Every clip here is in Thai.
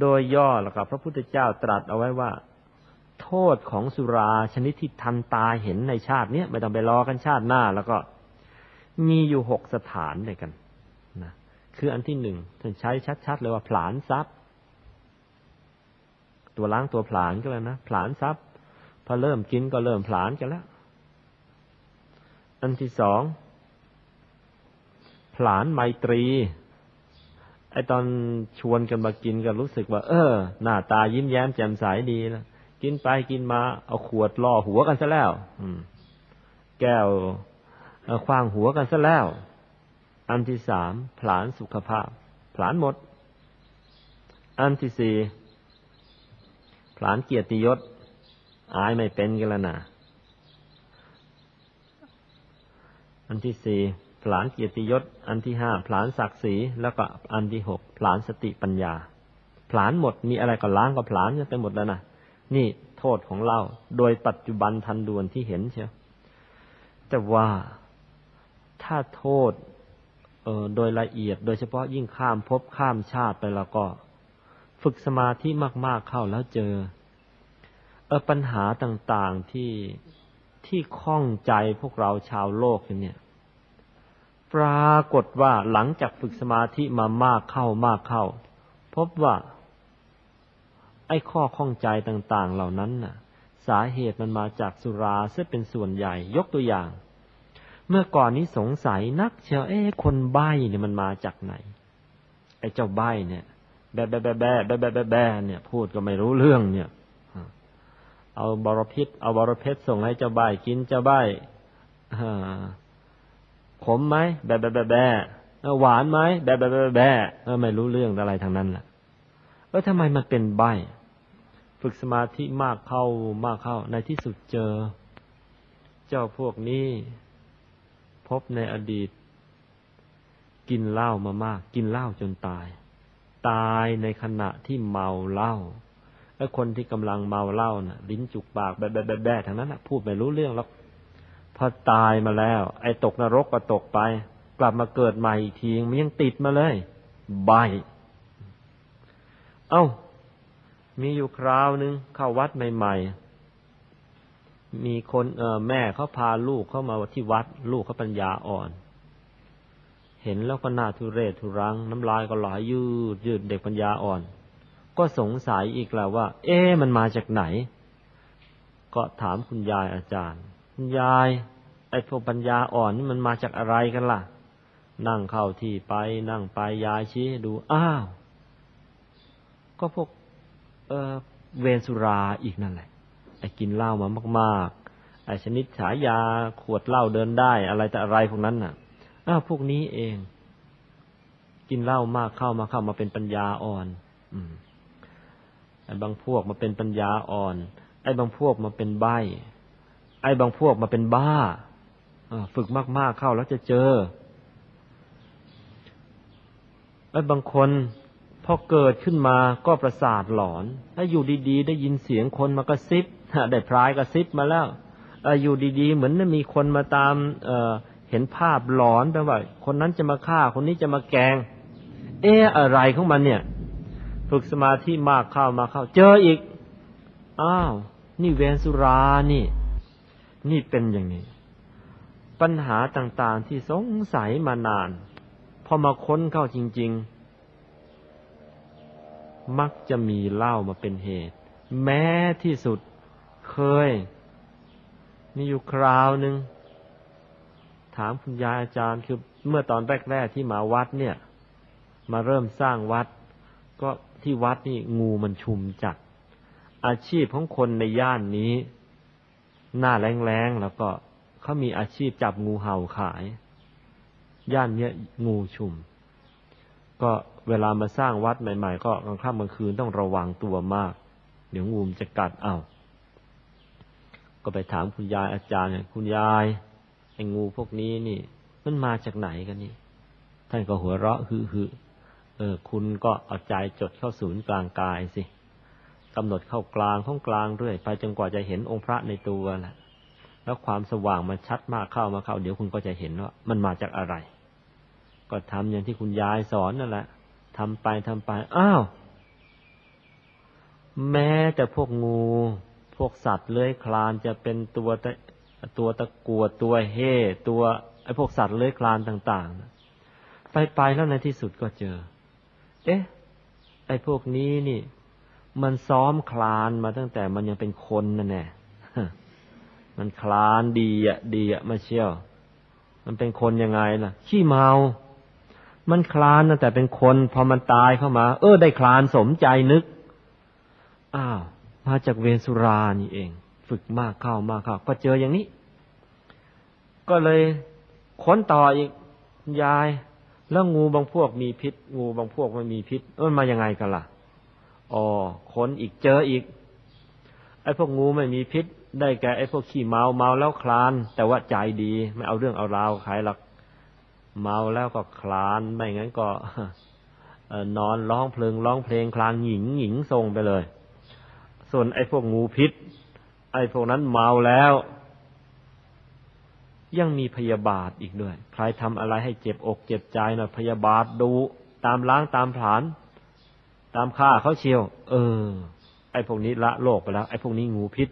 โดยย่อแล้วก็พระพุทธเจ้าตรัสเอาไว้ว่า โทษของสุราชนิดที่ทันตาเห็นในชาติเนี้ยไม่ต้องไปรอกันชาติหน้า แล้วก็มีอยู่หกสถานด้วยกันนะคืออันที่หนึ่งท่านใช้ชัดๆเลยว่าผลานทรัพย์ ตัวล้างตัวผลานก็แล้วนะผลานทรัพย์พอเริ่มกินก็เริ่มผลานกันแล้ว อันที่สองผลานไมตรี ไอตอนชวนกันมากินก็รู้สึกว่า เออ หน้าตายิ้มแย้มแจ่มใสดีนะกินไปกินมา เอาขวดล่อหัวกันซะแล้ว อืม แก้วคว้างหัวกันซะแล้ว อันที่สามผลานสุขภาพ ผลานหมด อันที่สี่ผลานเกียรติยศ อายไม่เป็นกันแล้วนะอันที่สี่ ผลานเกียรติยศ อันที่ห้าผลานศักดิ์ศรีแล้วก็อันที่หกผลานสติปัญญา ผลานหมดมีอะไรก็ล้างก็ผลานกันไปหมดแล้วนะนี่โทษของเราโดยปัจจุบันทันด่วนที่เห็นเชียวแต่ว่าถ้าโทษเออโดยละเอียด โดยเฉพาะยิ่งข้ามภพข้ามชาติไปแล้วก็ ฝึกสมาธิมาก ๆเข้าแล้วเจอเออปัญหาต่างๆที่ที่ข้องใจพวกเราชาวโลกเนี่ย ปรากฏว่าหลังจากฝึกสมาธิมามากเข้ามากเข้า พบว่า ไอ้ข้อข้องใจต่างๆ เหล่านั้นน่ะ สาเหตุมันมาจากสุราซึ่งเป็นส่วนใหญ่ยกตัวอย่าง เมื่อก่อนนี้สงสัยนักเชียวเอ้คนใบเนี่ยมันมาจากไหน ไอ้เจ้าใบเนี่ยแบะแบะแบะแบะแบะแบะแบะเนี่ย พูดก็ไม่รู้เรื่องเนี่ยเอาบรพิษเอาบรเพิษส่งให้เจ้าใบกินเจ้าใบ้ ขมไหมแบะแบะแบะแบะหวานไหมแบะแบะแบะแบะไม่รู้เรื่องอะไรทางนั้นแหละเออทำไมมันเป็นใบฝึกสมาธิมากเข้ามากเข้า ในที่สุดเจอ เจ้าพวกนี้ พบในอดีต กินเหล้ามามาก กินเหล้าจนตาย ตายในขณะที่เมาเหล้าไอ้คนที่กำลังเมาเหล้าน่ะ ลิ้นจุกปากแบะแบะแบะแบทางนั้นนะพูดไม่รู้เรื่องแล้ว พอตายมาแล้ว ไอ้ตกนรกก็ตกไป กลับมาเกิดใหม่อีกทีมันยังติดมาเลยใบเอา้า มีอยู่คราวหนึ่งเข้าวัดใหม่ ๆ มีคนเออแม่เขาพาลูกเข้ามาที่วัด ลูกเขาปัญญาอ่อน เห็นแล้วก็น่าทุเรศทุรัง น้ำลายก็ไหลยยืดยืดเด็กปัญญาอ่อน ก็สงสัยอีกแล้วว่า เอ๊มันมาจากไหน ก็ถามคุณยายอาจารย์ ยายไอ้พวกปัญญาอ่อนนี่มันมาจากอะไรกันล่ะ นั่งเข้าที่ไป นั่งไปยายชี้ดู อ้าว ก็พวก เออเวนสุราอีกนั่นแหละ ไอ้กินเหล้ามามาก ๆ ไอ้ชนิดฉายาขวดเหล้าเดินได้อะไรแต่อะไรพวกนั้นน่ะ อ้าวพวกนี้เอง กินเหล้ามากเข้ามาเข้ามาเป็นปัญญาอ่อน อืมไอ้บางพวกมาเป็นปัญญาอ่อน ไอ้บางพวกมาเป็นใบ อ้บางพวกมาเป็นบ้าฝึกมาก ๆ เข้าแล้วจะเจอไอ้บางคนพอเกิดขึ้นมาก็ประสาทหลอนถ้าอยู่ดีๆ ได้ยินเสียงคนมากระซิบได้พรายกระซิบมาแล้วอยู่ดีๆ เหมือนมีคนมาตามเเห็นภาพหลอนแปลว่า คนนั้นจะมาฆ่า คนนี้จะมาแกง เอ๊ะอะไรของมันเนี่ย ฝึกสมาธิมากเข้ามาเข้า เจออีก อ้าว นี่เวนสุรานี่ นี่เป็นอย่างนี้ ปัญหาต่างๆที่สงสัยมานาน พอมาค้นเข้าจริง ๆ มักจะมีเล้ามาเป็นเหตุ แม้ที่สุดเคย มีอยู่คราวหนึ่งถามคุณยายอาจารย์คือเมื่อตอนแรกๆที่มาวัดเนี่ย มาเริ่มสร้างวัด ก็ที่วัดนี่งูมันชุมจัด อาชีพของคนในย่านนี้ หน้าแรงๆแล้วก็เขามีอาชีพจับงูเห่าขาย ย่านเนี้ยงูชุม ก็เวลามาสร้างวัดใหม่ ๆ ก็กลางค่ำกลางคืนต้องระวังตัวมาก เดี๋ยวงูมจะกัดเอา ก็ไปถามคุณยายอาจารย์คุณยายไอ้งูพวกนี้นี่ มันมาจากไหนกันนี่ ท่านก็หัวเราะฮือฮือเออ คุณก็เอาใจจดเข้าศูนย์กลางกายสิ กำหนดเข้ากลางข้องกลางเรื่อยไปจนกว่าจะเห็นองค์พระในตัวแหละแล้วความสว่างมันชัดมากเข้ามาเข้า เดี๋ยวคุณก็จะเห็นว่า มันมาจากอะไร ก็ทำอย่างที่คุณยายสอนนั่นแหละทำไปทำไป อ้าว แม้แต่พวกงู พวกสัตว์เลื้อยคลานจะเป็นตัวตะตัวตะกวดตัวเฮ่ตัวไอ้พวกสัตว์เลื้อยคลานต่างๆ ไปไปแล้วในที่สุดก็เจอ เอ๊ะ ไอ้พวกนี้นี่ มันซ้อมคลานมาตั้งแต่มันยังเป็นคนนั่นแน่มันคลานดีอะ ดีอะมาเชี่ยว มันเป็นคนยังไงล่ะ ขี้เมา มันคลานตั้งแต่เป็นคน พอมันตายเข้ามา เออ ได้คลานสมใจนึก อ้าว มาจากเวสุรานี่เอง ฝึกมากเข้ามากเข้า ก็เจออย่างนี้ ก็เลยค้นต่ออีกยาย แล้วงูบางพวกมีพิษ งูบางพวกไม่มีพิษ เออมายังไงกันล่ะ อ๋อค้นอีกเจออีก ไอ้พวกงูไม่มีพิษ ได้แก่ไอ้พวกขี้เมาเมาแล้วคลาน แต่ว่าใจดีไม่เอาเรื่องเอาราวใครหรอกเมาแล้วก็คลานไม่งั้นก็นอนร้องเพลงร้องเพลงคลานหญิงหญิงทรงไปเลย ส่วนไอ้พวกงูพิษ ไอ้พวกนั้นเมาแล้ว ยังมีพยาบาทอีกด้วย ใครทำอะไรให้เจ็บอกเจ็บใจนะพยาบาทดูตามล้างตามผาน ตามฆ่าเขาเชียว เออ ไอ้พวกนี้ละโลกไปแล้ว ไอ้พวกนี้งูพิษ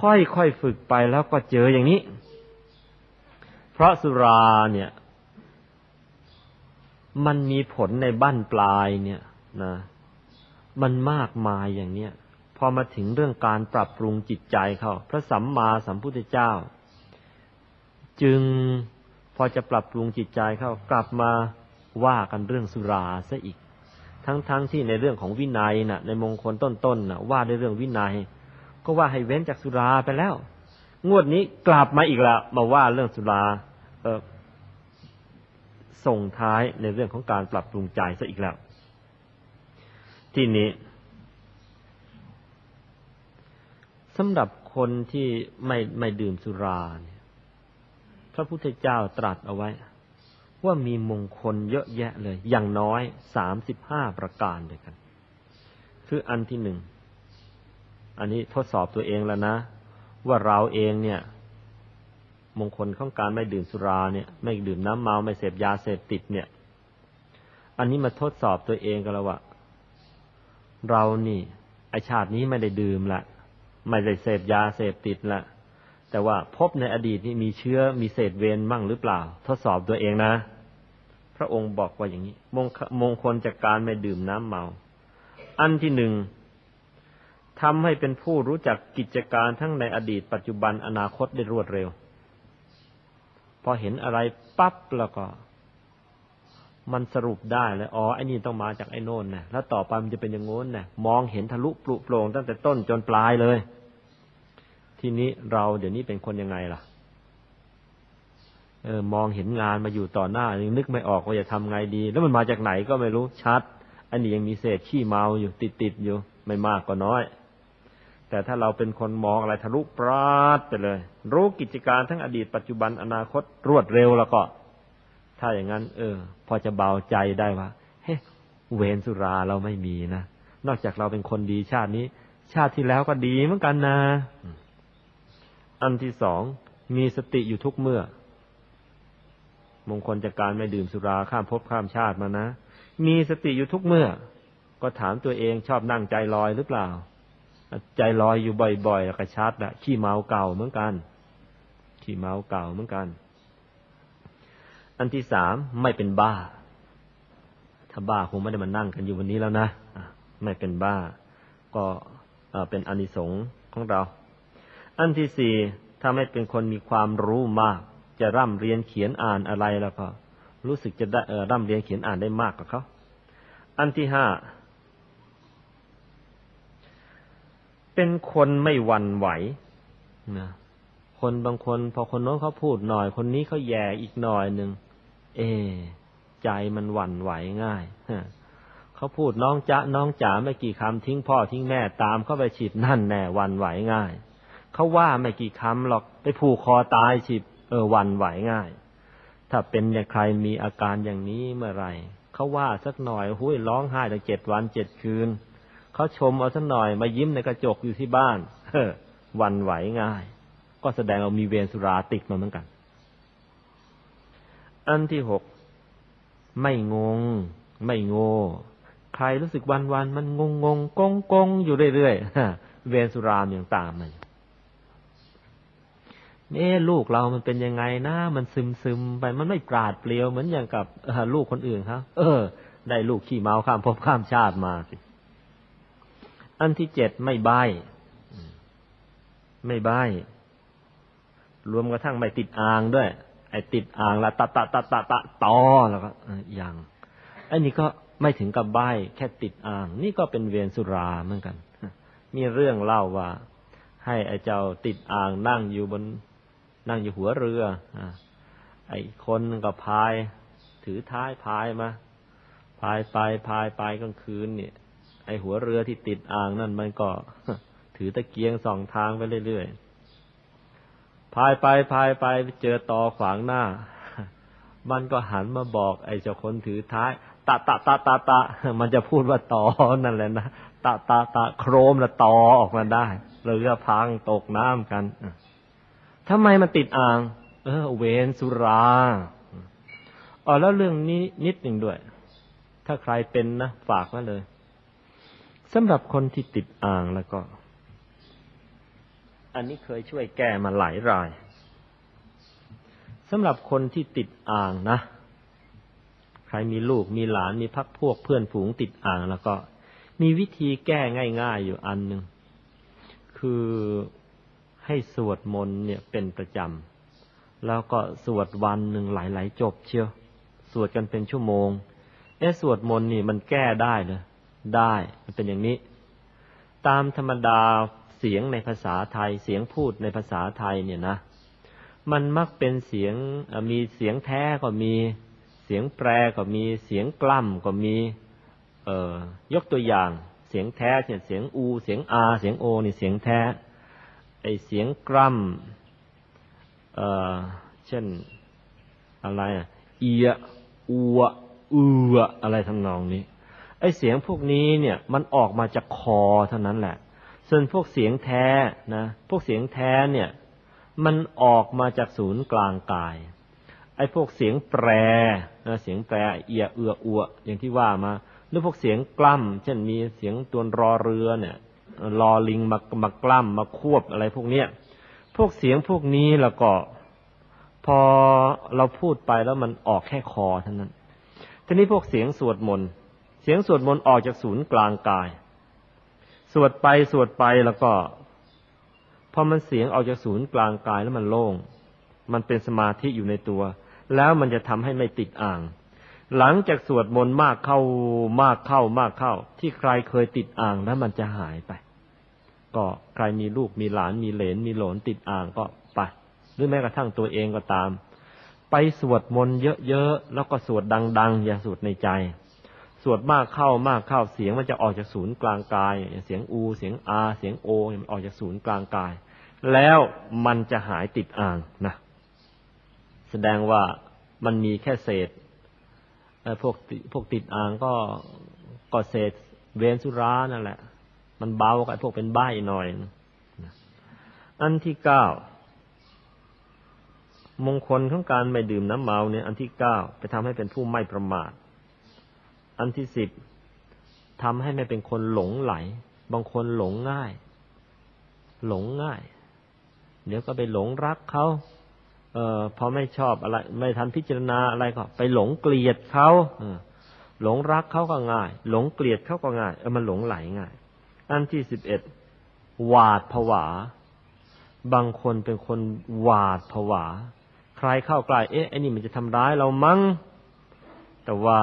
ค่อยๆฝึกไปแล้วก็เจออย่างนี้ เพราะสุราเนี่ย มันมีผลในบั้นปลายเนี่ยนะ มันมากมายอย่างเนี้ยพอมาถึงเรื่องการปรับปรุงจิตใจเขาพระสัมมาสัมพุทธเจ้า จึงพอจะปรับปรุงจิตใจเขากลับมาว่ากันเรื่องสุราซะอีก ทั้งๆทที่ในเรื่องของวินัยนะ่ะ ในมงคลต้นๆนะว่าในเรื่องวินัย ก็ว่าให้เว้นจากสุราไปแล้ว งวดนี้กลับมาอีกแล้วมาว่าเรื่องสุราเออส่งท้ายในเรื่องของการปรับปรุงใจซะอีกแล้ว ที่นี้สำหรับคนที่ไม่ไม่ดื่มสุราเนี่ยพระพุทธเจ้าตรัสเอาไว้ ว่ามีมงคลเยอะแยะเลย อย่างน้อยสามสิบห้าประการด้วยกัน คืออันที่หนึ่ง อันนี้ทดสอบตัวเองแล้วนะ ว่าเราเองเนี่ย มงคลของการไม่ดื่มสุราเนี่ย ไม่ดื่มน้ำเมาไม่เสพยาเสพติดเนี่ย อันนี้มาทดสอบตัวเองกันแล้วว่าเรานี่ไอชาตินี้ไม่ได้ดื่มละไม่ได้เสพยาเสพติดละแต่ว่าพบในอดีตนี่มีเชื้อมีเศษเวรมั่งหรือเปล่า ทดสอบตัวเองนะ ระองค์บอกว่าอย่างนี้ มงมงคลจากการไม่ดื่มน้ำเมา อันที่หนึ่งทำให้เป็นผู้รู้จักกิจการทั้งในอดีต ปัจจุบันอนาคตได้รวดเร็ว พอเห็นอะไรปั๊บแล้วก็ มันสรุปได้เลยอ๋อไอ้นี่ต้องมาจากไอ้โน่นนะแล้วต่อไปมันจะเป็นอย่างงู้นนะมองเห็นทะลุปลุโปร่งตั้งแต่ต้นจนปลายเลย ทีนี้เราเดี๋ยวนี้เป็นคนยังไงล่ะ เออมองเห็นงานมาอยู่ต่อหน้ายังนึกไม่ออกว่าจะทำไงดี แล้วมันมาจากไหนก็ไม่รู้ชัด อันนี้ยังมีเศษขี้เมาอยู่ติดติดอยู่ ไม่มากก็น้อย แต่ถ้าเราเป็นคนมองอะไรทะลุปราดไปเลย รู้กิจการทั้งอดีตปัจจุบันอนาคตรวดเร็วแล้วก็ ถ้าอย่างนั้น เออ พอจะเบาใจได้ว่าเฮ้เวนสุราเราไม่มีนะนอกจากเราเป็นคนดีชาตินี้ ชาติที่แล้วก็ดีเหมือนกันนะ อันที่สองมีสติอยู่ทุกเมื่อ มงคลจากการไม่ดื่มสุราข้ามภพข้ามชาติมานะ มีสติอยู่ทุกเมื่อ ก็ถามตัวเองชอบนั่งใจลอยหรือเปล่า ใจลอยอยู่บ่อยๆแล้วก็ชัดละขี้เมาเก่าเหมือนกัน ขี้เมาเก่าเหมือนกัน อันที่สามไม่เป็นบ้า ถ้าบ้าคงไม่ได้มานั่งกันอยู่วันนี้แล้วนะไม่เป็นบ้า ก็เป็นอนิสงส์ของเรา อันที่สี่ถ้าไม่เป็นคนมีความรู้มาก จะร่ำเรียนเขียนอ่านอะไรแล้วก็รู้สึกจะได้ร่ำเรียนเขียนอ่านได้มากกว่าเขา อันที่ห้า เป็นคนไม่หวั่นไหวนะคนบางคนพอคนโน้นเขาพูดหน่อย คนนี้เขาแย่อีกหน่อยหนึ่ง เอ ใจมันหวั่นไหวง่ายเขาพูดน้องจ๊ะน้องจ๋าไม่กี่คำทิ้งพ่อทิ้งแม่ตามเข้าไปฉีดนั่นแน่หวั่นไหวง่าย เขาว่าไม่กี่คำหรอกไปผูกคอตายฉีด เออวันไหวง่าย ถ้าเป็นอย่างใครมีอาการอย่างนี้เมื่อไหร่เขาว่าสักหน่อยหุ้ยร้องไห้ตั้งเจ็ดวันเจ็ดคืนเขาชมเอาสักหน่อยมายิ้มในกระจกอยู่ที่บ้านเฮ้วันไหวง่าย ก็แสดงเอามีเวรสุราติดมาเหมือนกัน อันที่หกไม่งง ไม่โง่ใครรู้สึกวันวันมันงงงกงกงอยู่เรื่อยๆเวรสุรามอย่างตามมัน เอ๊ลูกเรามันเป็นยังไงนะ มันซึมซึมไปมันไม่ปราดเปรียวเหมือนอย่างกับลูกคนอื่นครับเออ ได้ลูกขี้เมาข้ามภพข้ามชาติมาสิอันที่เจ็ดไม่ใบไม่ใบรวมกระทั่งไม่ติดอ่างด้วย ไอ้ติดอ่างละตะตะตะตะตะตอแล้วก็อย่างอันนี้ก็ไม่ถึงกับใบแค่ติดอ่าง นี่ก็เป็นเวรสุราเหมือนกัน มีเรื่องเล่าว่า ให้ไอ้เจ้าติดอ่างนั่งอยู่บน นั่งอยู่หัวเรืออไอ้คนก็พาย ถือท้ายพายมา พายไปพายไปกลางคืนเนี่ย ไอ้หัวเรือที่ติดอ่างนั่นมันก็ ถือตะเกียงสองทางไปเรื่อยๆ พายไปพายไปเจอตอขวางหน้า มันก็หันมาบอก ไอ้เจ้าคนถือท้ายตะตะตะตะตะ มันจะพูดว่าตอนั่นแหละนะตะตะตะโครมละตอออกมาได้เรือพังตกน้ำกัน ทำไมมันติดอ่าง เออ เวนสุราอ๋อแล้วเรื่องนี้นิดหนึ่งด้วย ถ้าใครเป็นนะฝากมาเลยสำหรับคนที่ติดอ่างแล้วก็ อันนี้เคยช่วยแก้มาหลายรายสำหรับคนที่ติดอ่างนะ ใครมีลูกมีหลานมีพักพวกเพื่อนฝูงติดอ่างแล้วก็ มีวิธีแก้ง่าย ๆ อยู่อันหนึ่งคือ ให้สวดมนต์เนี่ยเป็นประจำ แล้วก็สวดวันหนึ่งหลายๆจบเชียว สวดกันเป็นชั่วโมง เอ๊สวดมนต์นี่มันแก้ได้เลยได้มันเป็นอย่างนี้ ตามธรรมดาเสียงในภาษาไทยเสียงพูดในภาษาไทยเนี่ยนะ มันมักเป็นเสียงมีเสียงแท้ก็มีเสียงแปรก็มีเสียงกล้ำก็มีเอ่อยกตัวอย่างเสียงแท้เช่นเสียงอู เสียงอา เสียงโอนี่เสียงแท้ ไอเสียงกล้ำเอ่อเช่นอะไรอะเอียอัวเอืออะไรทำนองนี้ ไอเสียงพวกนี้เนี่ยมันออกมาจากคอเท่านั้นแหละ ส่วนพวกเสียงแท้นะ พวกเสียงแท้เนี่ย มันออกมาจากศูนย์กลางกาย ไอพวกเสียงแปรนะเสียงแปรเอียเอืออัวอย่างที่ว่ามาหรือพวกเสียงกล้ำเช่นมีเสียงตัวรอเรือเนี่ย รอลิงมามากล้ำมาควบอะไรพวกเนี้ยพวกเสียงพวกนี้แล้วก็ พอเราพูดไปแล้วมันออกแค่คอเท่านั้น ทีนี้พวกเสียงสวดมนต์เสียงสวดมนต์ออกจากศูนย์กลางกาย สวดไปสวดไปแล้วก็ พอมันเสียงออกจากศูนย์กลางกายแล้วมันโล่ง มันเป็นสมาธิอยู่ในตัว แล้วมันจะทำให้ไม่ติดอ่าง หลังจากสวดมนต์มากเข้ามากเข้ามากเข้า ที่ใครเคยติดอ่างแล้วมันจะหายไป ก็ใครมีลูกมีหลานมีเหลนมีหลนติดอ่างก็ไปหรือแม้กระทั่งตัวเองก็ตาม ไปสวดมนต์เยอะๆแล้วก็สวดดังๆ อย่าสวดในใจ สวดมากเข้ามากเข้าเสียงมันจะออกจากศูนย์กลางกายเสียงอู เสียงอา เสียงโอมันออกจากศูนย์กลางกาย แล้วมันจะหายติดอ่างนะแสดงว่ามันมีแค่เศษพวกพวกติดอ่างก็ก็เศษเวนสุรานั่นแหละ มันเบากว่าพวกเป็นใบหน่อย อันที่เก้ามงคลของการไม่ดื่มน้ำเมาเนี่ย อันที่เก้าไปทำให้เป็นผู้ไม่ประมาท อันที่สิบทำให้ไม่เป็นคนหลงไหล บางคนหลงง่าย หลงง่าย เดี๋ยวก็ไปหลงรักเขาเออพอไม่ชอบอะไร ไม่ทันพิจารณาอะไรก็ ไปหลงเกลียดเขาหลงรักเขาก็ง่าย หลงเกลียดเขาก็ง่ายเออมันหลงไหลง่าย อันที่สิบเอ็ดหวาดผวา บางคนเป็นคนหวาดผวา ใครเข้าใกล้เอ๊ะไอ้นี่มันจะทำร้ายเรามั้ง แต่ว่า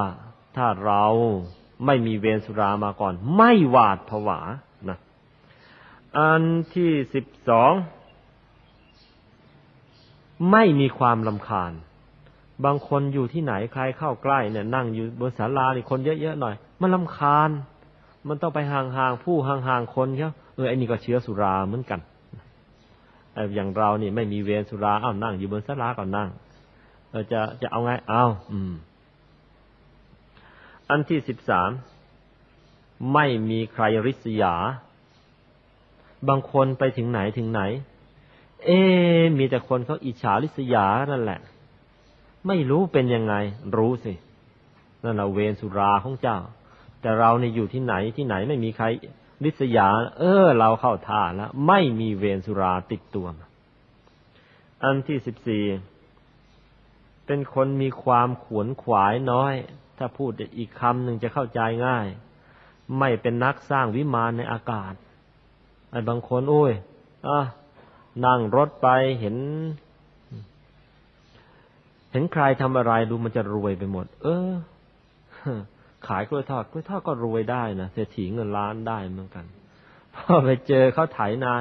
ถ้าเราไม่มีเวรสุรามาก่อน ไม่หวาดผวานะอันที่สิบสองไม่มีความลำคาญ บางคนอยู่ที่ไหนใครเข้าใกล้เนี่ยนั่งอยู่บนศาลานี่คนเยอะๆหน่อย มันลำคาญ มันต้องไปห่างๆผู้ห่างๆคนเขาเออไอ้นี่ก็เชื้อสุราเหมือนกันอย่างเรานี่ไม่มีเวรสุราอ้าวนั่งอยู่บนศาลาก็นั่งเออจะจะเอาไงเอาอืม อันที่สิบสามไม่มีใครริษยา บางคนไปถึงไหนถึงไหน เอ๊มีแต่คนเขาอิจฉาริษยานั่นแหละ ไม่รู้เป็นยังไง รู้สินั่นแหละเวรสุราของเจ้า แต่เราเนี่ยอยู่ที่ไหนที่ไหนไม่มีใครริษยา เออ เราเข้าท่าแล้วไม่มีเวรสุราติดตัว อันที่สิบสี่เป็นคนมีความขวนขวายน้อย ถ้าพูดอีกคำหนึ่งจะเข้าใจง่าย ไม่เป็นนักสร้างวิมานในอากาศไอ้บางคนโอ้ยอะนั่งรถไปเห็น เห็นใครทำอะไรดูมันจะรวยไปหมด เออ ขายกล้วยทอดกล้วยทอดก็รวยได้นะเศรษฐีเงินล้านได้เหมือนกันพอไปเจอเขาไถนา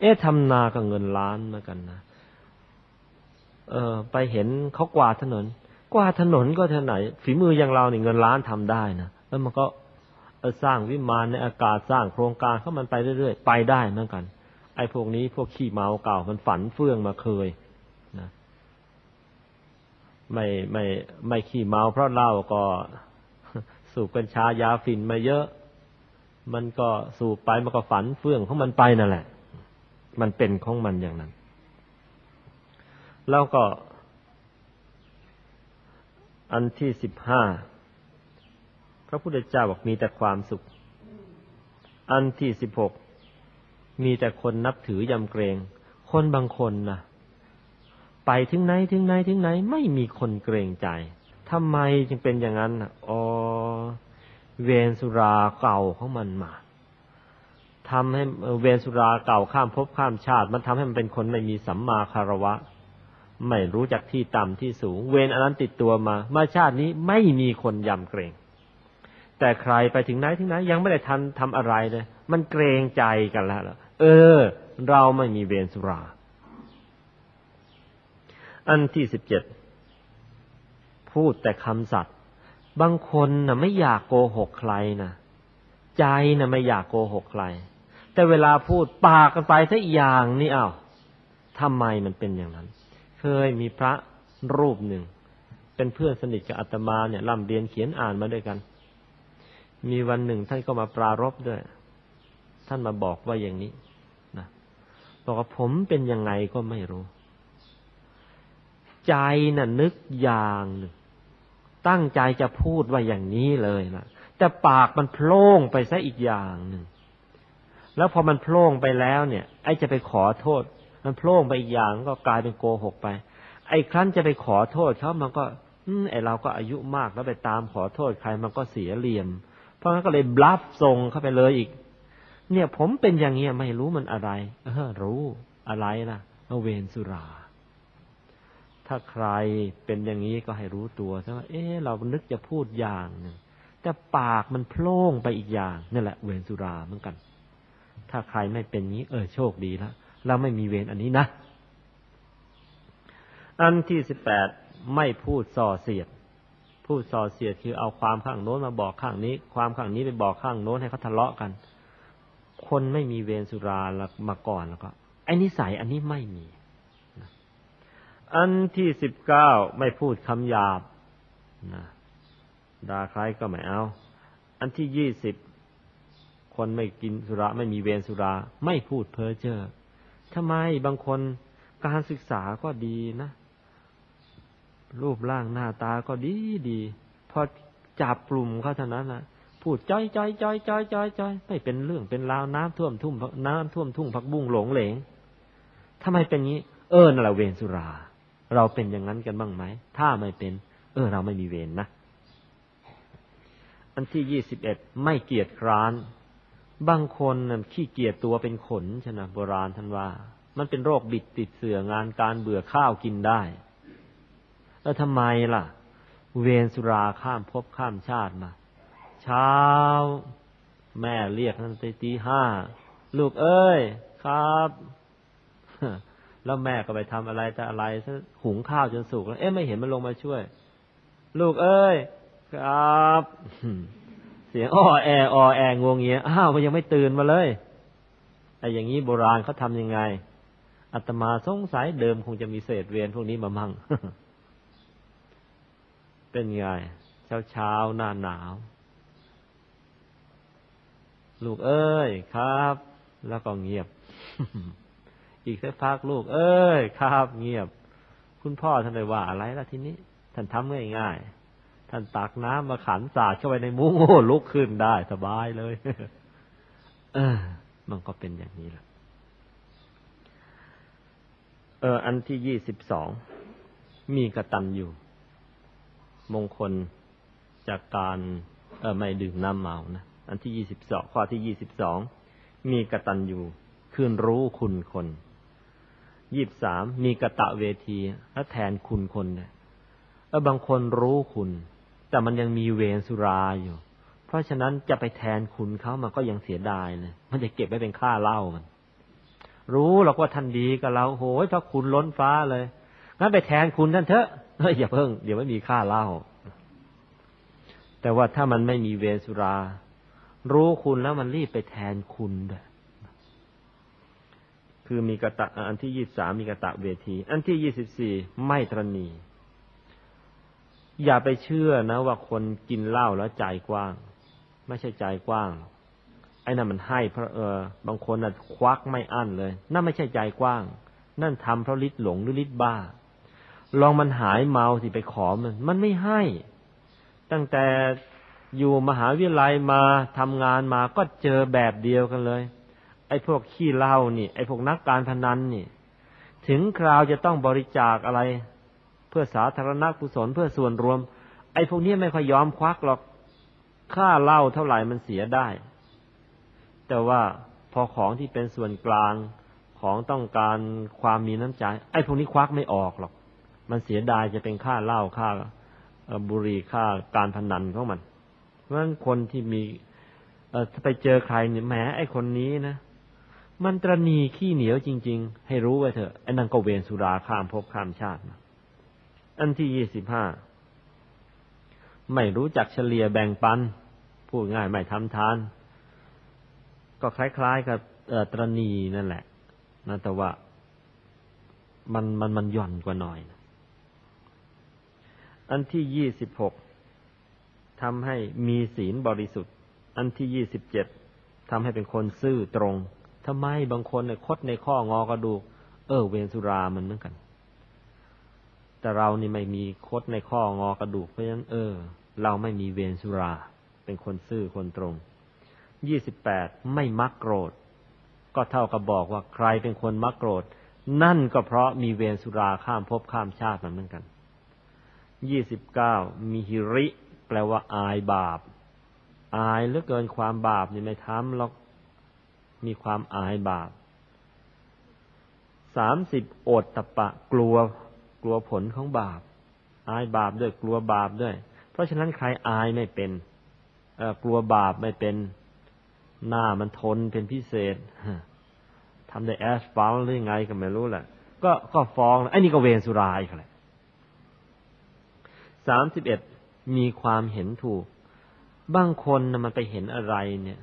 เอ๊ะทำนาก็เงินล้านเหมือนกันนะเออ ไปเห็นเขากวาดถนน กวาดถนนก็เท่าไหน ฝีมืออย่างเราเนี่ยเงินล้านทำได้นะแล้วมันก็สร้างวิมานในอากาศสร้างโครงการเข้ามันไปเรื่อยๆ ไปได้เหมือนกัน ไอ้พวกนี้พวกขี้เมาเก่ามันฝันเฟื่องมาเคยนะไม่ไม่ไม่ขี้เมาเพราะเล่าก็ สูบกัญชายาฝิ่นมาเยอะ มันก็สูบไปมันก็ฝันเฟื่องของมันไปนั่นแหละ มันเป็นของมันอย่างนั้น แล้วก็ อันที่สิบห้าพระพุทธเจ้าบอกมีแต่ความสุข อันที่สิบหกมีแต่คนนับถือยำเกรง คนบางคนนะไปถึงไหนถึงไหนถึงไหน ไม่มีคนเกรงใจ ทำไมจึงเป็นอย่างนั้นอ๋อเวรสุราเก่าของมันมาทำให้เวรสุราเก่าข้ามภพข้ามชาติ มันทำให้มันเป็นคนไม่มีสัมมาคารวะ ไม่รู้จักที่ต่ำที่สูง เวรอันนั้นติดตัวมามื่อชาตินี้ไม่มีคนยำเกรง แต่ใครไปถึงไหนถึงไหนยังไม่ได้ทันทำอะไรเลย มันเกรงใจกันแล้วเออ เราไม่มีเวรสุรา อันที่สิบเจ็ด พูดแต่คำสัตย์บางคนนะ่ะไม่อยากโกหกใครนะใจนะ่ะไม่อยากโกหกใคร แต่เวลาพูดปากกันไปสักอย่างนี่อ้าวทำไมมันเป็นอย่างนั้น เคยมีพระรูปหนึ่ง เป็นเพื่อนสนิทกับอาตมาเนี่ยร่ำเรียนเขียนอ่านมาด้วยกัน มีวันหนึ่งท่านก็มาปรารบด้วย ท่านมาบอกว่าอย่างนี้นะบอกว่าผมเป็นยังไงก็ไม่รู้ ใจน่ะนึกอย่างหนึ่ง ตั้งใจจะพูดว่าอย่างนี้เลยนะแต่ปากมันโพล่งไปซะอีกอย่างหนึ่งแล้วพอมันโพล่งไปแล้วเนี่ย ไอ้จะไปขอโทษ มันโพล่งไปอีกอย่างก็กลายเป็นโกหกไป ไอ้ครั้นจะไปขอโทษเขามันก็อไอ้เราก็อายุมากแล้วไปตามขอโทษใครมันก็เสียเหลี่ยม เพราะงั้นก็เลยบลัฟส่งเข้าไปเลยอีก เนี่ยผมเป็นอย่างเงี้ยไม่รู้มันอะไร เออรู้อะไรนะเวนสุรา ถ้าใครเป็นอย่างนี้ก็ให้รู้ตัวซะว่าเอ๊เรานึกจะพูดอย่างหนึ่งแต่ปากมันโพล่งไปอีกอย่างนั่นแหละ เวรสุราเหมือนกัน ถ้าใครไม่เป็นนี้ เออโชคดีแล้วเราไม่มีเวรอันนี้นะ อันที่สิบแปดไม่พูดส่อเสียด พูดส่อเสียดคือเอาความข้างโน้นมาบอกข้างนี้ ความข้างนี้ไปบอกข้างโน้นให้เขาทะเลาะกัน คนไม่มีเวรสุราล้วมาก่อนแล้วก็ไอ้นิสัยอันนี้ไม่มี อันที่สิบเก้าไม่พูดคำหยาบนะด่าใครก็ไม่เอา อันที่ยี่สิบคนไม่กินสุราไม่มีเวรสุรา ไม่พูดเพ้อเจ้อทำไมบางคนการศึกษาก็ดีนะ รูปร่างหน้าตาก็ดีดีพอจับกลุ่มเขาเท่านั้นนะพูดจ้อยจ้อยจ้อยจ้อยจ้อยจ้อยไม่เป็นเรื่องเป็นราวน้ำท่วมทุ่งน้ำท่วมทุ่งผักบุ้งหลงเหลงทำไมเป็นงี้ เออนั่นแหละเวรสุรา เราเป็นอย่างนั้นกันบ้างไหม ถ้าไม่เป็น เออ เราไม่มีเวรนนะ อันที่ยี่สิบเอ็ดไม่เกียจคร้าน บางคนขี้เกียจตัวเป็นขนชนะโบราณท่านว่า มันเป็นโรคบิดติดเสื่องานการเบื่อข้าวกินได้ แล้วทำไมล่ะ เวรสุราข้ามภพข้ามชาติมา เช้า แม่เรียกท่านตีห้า ลูกเอ้ย ครับ แล้วแม่ก็ไปทำอะไรแต่อะไรหุงข้าวจนสุกแล้วเอ๊ะไม่เห็นมันลงมาช่วย ลูกเอ้ยครับเสียงอ้อแออ้อแองวงเงี้ยอ้าวมันยังไม่ตื่นมาเลยไอ้อย่างนี้โบราณเขาทำยังไงอาตมาสงสัยเดิมคงจะมีเศษเวียนพวกนี้มามั่ง เป็นไงเช้าเช้าหน้าหนาว ลูกเอ้ยครับ แล้วก็เงียบ อีกสักพักลูก เอ้ยครับ เงียบ คุณพ่อท่านไปว่าอะไรล่ะทีนี้ ท่านทำง่ายง่ายท่านตักน้ำมาขันสาดเข้าไปในมุ้งโอ้ลุกขึ้นได้ สบายเลย เออ มันก็เป็นอย่างนี้แหละเออ อันที่ยี่สิบสองมีกระตันอยู่ มงคลจากการเออไม่ดื่มน้ำเมานะอันที่ยี่สิบสองข้อที่ยี่สิบสองมีกระตันอยู่คืนรู้คุณคน ยี่บสามมีกระตะเวทีและแทนคุณคนเนี่ยเออบางคนรู้คุณ แต่มันยังมีเวรสุราอยู่ เพราะฉะนั้นจะไปแทนคุณเขามันก็ยังเสียดายเลยมันจะเก็บไว้เป็นค่าเล่ามัน รู้หรอกว่าท่านดีกับเราโหยพระคุณล้นฟ้าเลยงั้นไปแทนคุณท่านเถอะเฮ้ยอย่าเพิ่งเดี๋ยวไม่มีค่าเล่า แต่ว่าถ้ามันไม่มีเวรสุรา รู้คุณแล้วมันรีบไปแทนคุณด้วย คือมีกระตะ อันที่ยี่สามมีกระตะเวที อันที่ยี่สิบสี่ไม่ตรณี อย่าไปเชื่อนะ ว่าคนกินเหล้าแล้วใจกว้าง ไม่ใช่ใจกว้าง ไอ้นั่นมันให้เพราะเออบางคนน่ะควักไม่อั้นเลย นั่นไม่ใช่ใจกว้าง นั่นทำเพราะฤทธิ์หลงหรือฤทธิ์บ้า ลองมันหายเมาสิไปขอมัน มันไม่ให้ ตั้งแต่อยู่มหาวิทยาลัยมาทำงานมาก็เจอแบบเดียวกันเลย อ้พวกขี้เหล้านี่ ไอ้พวกนักการพนันนี่ ถึงคราวจะต้องบริจาคอะไร เพื่อสาธารณกุศลเพื่อส่วนรวม ไอ้พวกนี้ไม่ค่อยยอมควักหรอกค่าเหล้าเท่าไหร่มันเสียได้ แต่ว่าพอของที่เป็นส่วนกลางของต้องการความมีน้ำใจไอ้พวกนี้ควักไม่ออกหรอก มันเสียดายจะเป็นค่าเหล้าค่าบุหรี่ค่าการพนันของมัน เพราะฉะนั้นคนที่มีไปเจอใครเนี่ยแหมไอ้คนนี้นะ มันตรณีขี้เหนียวจริง ๆ ให้รู้ไว้เถอะไอ้นั่นก็เวรสุราข้ามภพข้ามชาติอันที่ยี่สิบห้าไม่รู้จักเฉลี่ยแบ่งปัน พูดง่ายไม่ทำทาน ก็คล้าย ๆ กับตรณีนั่นแหละนะแต่ว่ามันมันมันหย่อนกว่าหน่อย อันที่ยี่สิบหกทำให้มีศีลบริสุทธิ์ อันที่ยี่สิบเจ็ดทำให้เป็นคนซื่อตรง ทำไมบางคนเนี่ยคดในข้องอกระดูก เออ เวรสุรามันเหมือนกัน แต่เรานี่ไม่มีคดในข้องอกระดูกเพราะฉะนั้นเออ เราไม่มีเวรสุรา เป็นคนซื่อคนตรงยี่สิบแปดไม่มักโกรธ ก็เท่ากับบอกว่าใครเป็นคนมักโกรธ นั่นก็เพราะมีเวรสุราข้ามภพข้ามชาติมันเหมือนกันยี่สิบเก้ามีหิริ แปลว่าอายบาป อายเหลือเกินความบาปนี่ไม่ทำหรอก มีความอายบาปสามสิบอดตะปะกลัวกลัวผลของบาป อายบาปด้วยกลัวบาปด้วย เพราะฉะนั้นใครอายไม่เป็นเอกลัวบาปไม่เป็นหน้ามันทนเป็นพิเศษทำได้แอสฟัลหรือไงก็ไม่รู้แหละก็ก็ฟ้องไอ้นี่ก็เวรสุรายกันแหละสามสิบเอ็ดมีความเห็นถูก บางคนนะมันไปเห็นอะไรเนี่ย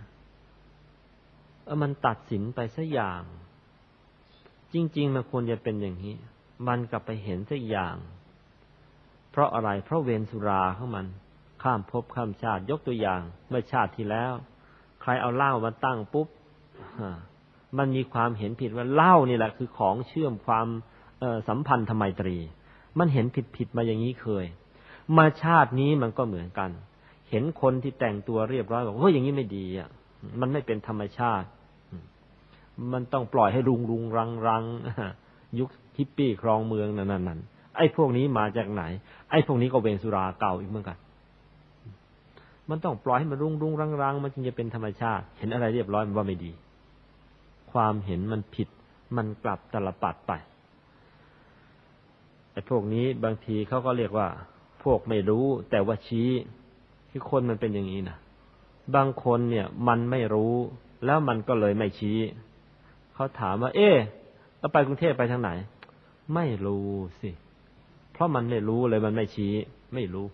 มันตัดสินไปสักอย่าง จริง ๆ มันควรจะเป็นอย่างนี้ มันกลับไปเห็นสักอย่าง เพราะอะไร เพราะเวรสุราของมัน ข้ามภพข้ามชาติ ยกตัวอย่าง เมื่อชาติที่แล้ว ใครเอาเหล้ามาตั้งปุ๊บมันมีความเห็นผิดว่าเหล้านี่แหละ คือของเชื่อมความสัมพันธ์ทไมตรี มันเห็นผิดผิดมาอย่างนี้เคย มาชาตินี้มันก็เหมือนกัน เห็นคนที่แต่งตัวเรียบร้อยบอกเฮ้ยอย่างนี้ไม่ดีอะ มันไม่เป็นธรรมชาติ มันต้องปล่อยให้รุงรุงรังรังยุคฮิปปี้ครองเมืองนั่นนั่นไอ้พวกนี้มาจากไหน ไอ้พวกนี้ก็เวนสุราเก่าอีกเหมือนกัน มันต้องปล่อยให้มันรุงรุงรังรังมันจึงจะเป็นธรรมชาติ เห็นอะไรเรียบร้อยมันว่าไม่ดี ความเห็นมันผิด มันกลับตลปัดไปไอ้พวกนี้บางทีเขาก็เรียกว่า พวกไม่รู้ แต่ว่าชี้ที่คนมันเป็นอย่างนี้นะบางคนเนี่ย มันไม่รู้ แล้วมันก็เลยไม่ชี้ เขาถามว่า เอ๊ะแล้วไปกรุงเทพไปทางไหน ไม่รู้สิ เพราะมันไม่รู้เลยมันไม่ชี้ ไม่รู้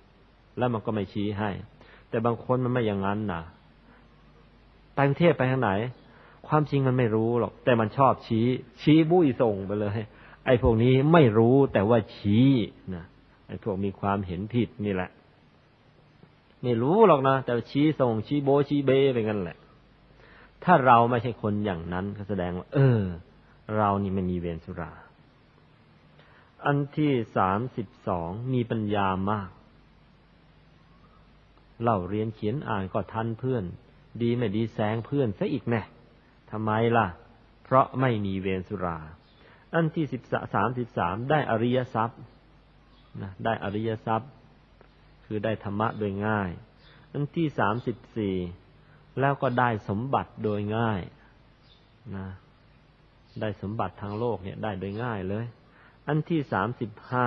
แล้วมันก็ไม่ชี้ให้ แต่บางคนมันไม่อย่างนั้นนะไปกรุงเทพไปทางไหน ความจริงมันไม่รู้หรอก แต่มันชอบชี้ ชี้บุ้ยส่งไปเลย ไอ้พวกนี้ไม่รู้แต่ว่าชี้นะไอ้พวกมีความเห็นผิดนี่แหละ ไม่รู้หรอกนะแต่ชี้ส่งชี้โบชี้เบไปกันแหละ ถ้าเราไม่ใช่คนอย่างนั้นก็แสดงว่า เออ เรานี่ไม่มีเวรสุรา อันที่สามสิบสองมีปัญญามาก เล่าเรียนเขียนอ่านก็ทันเพื่อน ดีไม่ดีแซงเพื่อนซะอีกแน่ทำไมล่ะ เพราะไม่มีเวรสุรา อันที่สิบสามสิบสามได้อริยทรัพย์นะได้อริยทรัพย์ คือได้ธรรมะโดยง่าย อันที่สามสิบสี่ แล้วก็ได้สมบัติโดยง่ายนะได้สมบัติทางโลกเนี่ยได้โดยง่ายเลย อันที่สามสิบห้า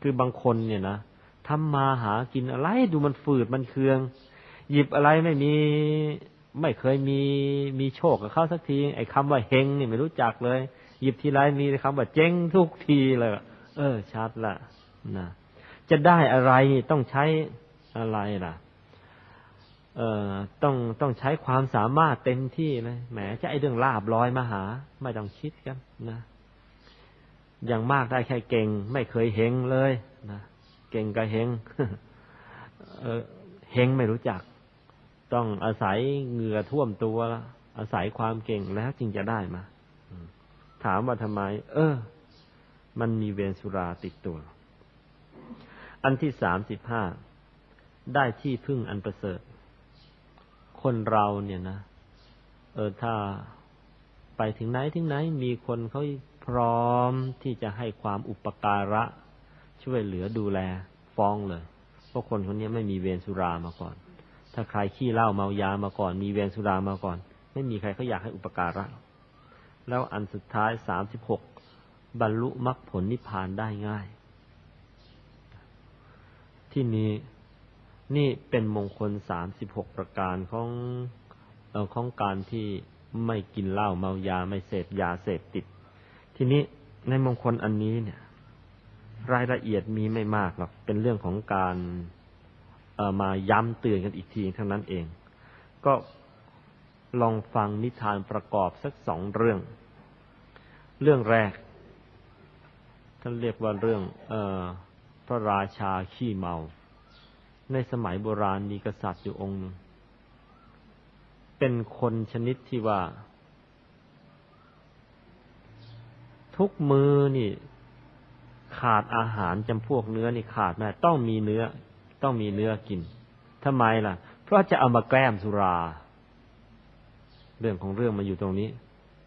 คือบางคนเนี่ยนะทำมาหากินอะไรดูมันฝืดมันเคือง หยิบอะไรไม่มีไม่เคยมีมีโชคกับเขาสักที ไอ้คำว่าเฮงนี่ไม่รู้จักเลย หยิบทีไรมีคำว่าเจ๊งทุกทีเลย เออชัดละนะจะได้อะไรต้องใช้อะไรล่ะ เอ่อต้องต้องใช้ความสามารถเต็มที่เลยแหมจะไอเรื่องลาบลอยมาหา ไม่ต้องคิดกันนะอย่างมากได้แค่เก่ง ไม่เคยเฮงเลยนะเก่งกับเฮงเออเฮงไม่รู้จัก ต้องอาศัยเหงื่อท่วมตัวอาศัยความเก่งแล้วจึงจะได้มาถามว่าทำไม เออ มันมีเวรสุราติดตัว อันที่สามสิบห้าได้ที่พึ่งอันประเสริฐ คนเราเนี่ยนะ เออถ้าไปถึงไหนถึงไหน มีคนเขาพร้อมที่จะให้ความอุปการะ ช่วยเหลือดูแลฟ้องเลยเพราะคนคนนี้ไม่มีเวรสุรามาก่อน ถ้าใครขี้เหล้าเมายามาก่อน มีเวรสุรามาก่อน ไม่มีใครเขาอยากให้อุปการะ แล้วอันสุดท้ายสามสิบหกบรรลุมรรคผลนิพพานได้ง่าย ที่นี้ นี่เป็นมงคลสามสิบหกประการของของการที่ไม่กินเหล้าเมายาไม่เสพยาเสพติด ทีนี้ในมงคลอันนี้เนี่ย รายละเอียดมีไม่มากหรอกเป็นเรื่องของการเอามาย้ำเตือนกันอีกทีเท่านั้นเอง ก็ลองฟังนิทานประกอบสักสองเรื่อง เรื่องแรกท่านเรียกว่าเรื่องอพระราชาขี้เมา ในสมัยโบราณมีกษัตริย์อยู่องค์หนึ่ง เป็นคนชนิดที่ว่า ทุกมือนี่ ขาดอาหารจำพวกเนื้อนี่ขาดไม่ต้องมีเนื้อ ต้องมีเนื้อกินทำไมล่ะ เพราะจะเอามาแกล้มสุรา เรื่องของเรื่องมาอยู่ตรงนี้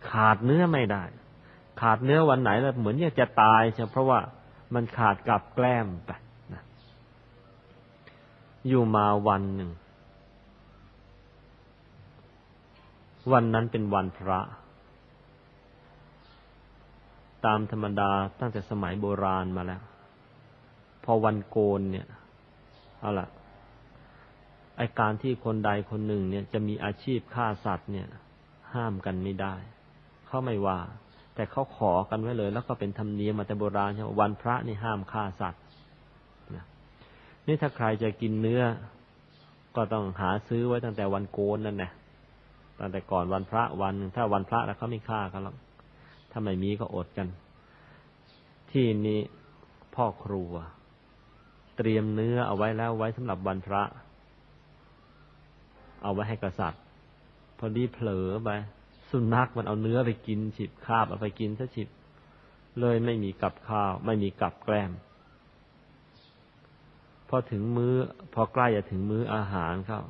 ขาดเนื้อไม่ได้ ขาดเนื้อวันไหนแล้วเหมือนอยากจะตายใช่เพราะว่ามันขาดกับแกล้มไป อยู่มาวันหนึ่ง วันนั้นเป็นวันพระ ตามธรรมดาตั้งแต่สมัยโบราณมาแล้ว พอวันโกนเนี่ยเอาละไอการที่คนใดคนหนึ่ง เนี่ยจะมีอาชีพฆ่าสัตว์เนี่ย ห้ามกันไม่ได้ เขาไม่ว่า แต่เขาขอกันไว้เลย แล้วก็เป็นธรรมเนียมมาแต่โบราณใช่ไหมวันพระนี่ห้ามฆ่าสัตว์ นี่ถ้าใครจะกินเนื้อ ก็ต้องหาซื้อไว้ตั้งแต่วันโกนนั่นแหละตั้งแต่ก่อนวันพระวันถ้าวันพระแล้วเขาไม่ฆ่ากันหรอกถ้าไม่มีก็อดกัน ที่นี้พ่อครัว เตรียมเนื้อเอาไว้แล้วไว้สำหรับวันพระ เอาไว้ให้กษัตริย์ พอดีเผลอไปสุนัขมันเอาเนื้อไปกินฉิบคาบเอาไปกินซะฉิบเลยไม่มีกับข้าว ไม่มีกับแกล้ม อถึงมือ้อ พอใกล้จะถึงมื้ออาหารเข้า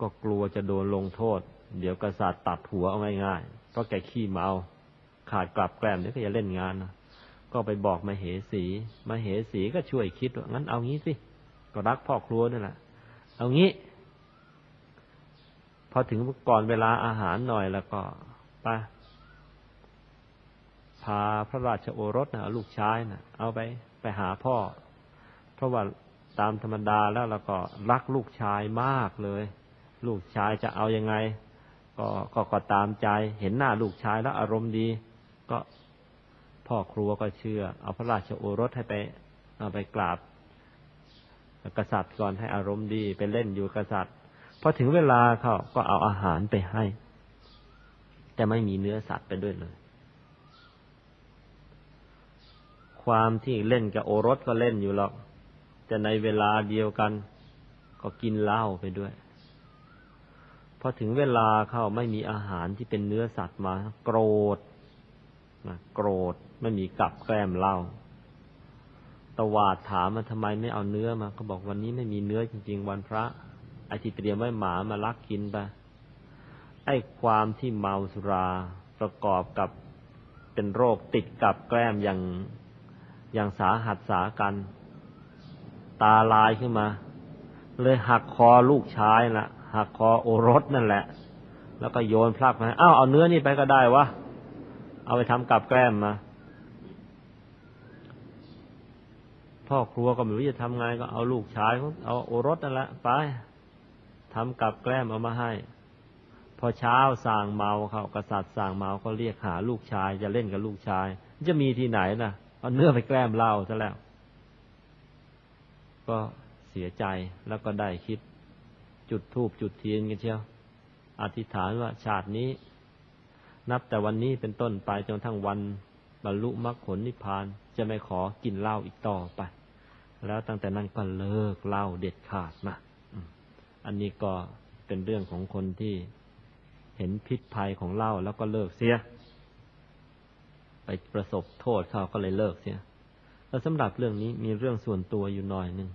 ก็กลัวจะโดนลงโทษ เดี๋ยวกษัตริย์ตัดหัวเอาง่ายเพราะแกขี้เมา ขาดกลับแกล้มเดี๋ยวก็จะเล่นงานนะก็ไปบอกมาเหสีมาเหสีก็ช่วยคิดว่างั้นเอางี้สิก็รักพ่อครัวนั่แหละเอางี้ พอถึงก่อนเวลาอาหารหน่อยแล้วก็ไปพาพระราชโอรสนะลูกชายนะเอาไปไปหาพ่อ เพราะว่าตามธรรมดาแล้วเราก็รักลูกชายมากเลย ลูกชายจะเอายังไง ก็ก็ก็ตามใจ เห็นหน้าลูกชายแล้วอารมณ์ดี ก็พ่อครัวก็เชื่อ เอาพระราชโอรสให้ไปเอาไปกราบกษัตริย์ก่อนให้อารมณ์ดีไปเล่นอยู่กษัตริย์พอถึงเวลาเขาก็เอาอาหารไปให้ แต่ไม่มีเนื้อสัตว์ไปด้วยเลย ความที่เล่นกับโอรสก็เล่นอยู่หรอก แต่ในเวลาเดียวกัน ก็กินเหล้าไปด้วยพอถึงเวลาเข้าไม่มีอาหารที่เป็นเนื้อสัตว์มา โกรธนะโกรธไม่มีกับแกล้มเหล่าตวาดถามมาทำไมไม่เอาเนื้อมาเขาบอกวันนี้ไม่มีเนื้อจริง ๆ วันพระไอที่เตรียมไว้หมามาลักกินไปไอ้ความที่เมาสุราประกอบกับเป็นโรคติดกับแกล้มอย่างอย่างสาหัสสากัน ตาลายขึ้นมา เลยหักคอลูกชายละหักคอโอรสนั่นแหละ แล้วก็โยนพลักมาอ้าวเอาเนื้อนี่ไปก็ได้วะเอาไปทำกับแกล้มมาพ่อครัวก็ไม่รู้จะทำไงก็เอาลูกชายเอาโอรสนั่นแหละไปทำกับแกล้มเอามาให้ พอเช้าสั่งเมาเขากษัตริย์สั่งเมาก็เรียกหาลูกชายจะเล่นกับลูกชาย จะมีที่ไหนนะเอาเนื้อไปแกล้มเล่าซะแล้ว ก็เสียใจแล้วก็ได้คิดจุดธูปจุดเทียนกันเชียวอธิษฐานว่าชาตินี้ นับแต่วันนี้เป็นต้นไปจนทั้งวันบรรลุมรรคผลนิพพานจะไม่ขอกินเหล้าอีกต่อไป แล้วตั้งแต่นั้นก็เลิกเหล้าเด็ดขาดนะอันนี้ก็เป็นเรื่องของคนที่เห็นพิษภัยของเหล้าแล้วก็เลิกเสีย ไปประสบโทษเขาก็เลยเลิกเสีย แล้วสำหรับเรื่องนี้มีเรื่องส่วนตัวอยู่หน่อยหนึ่ง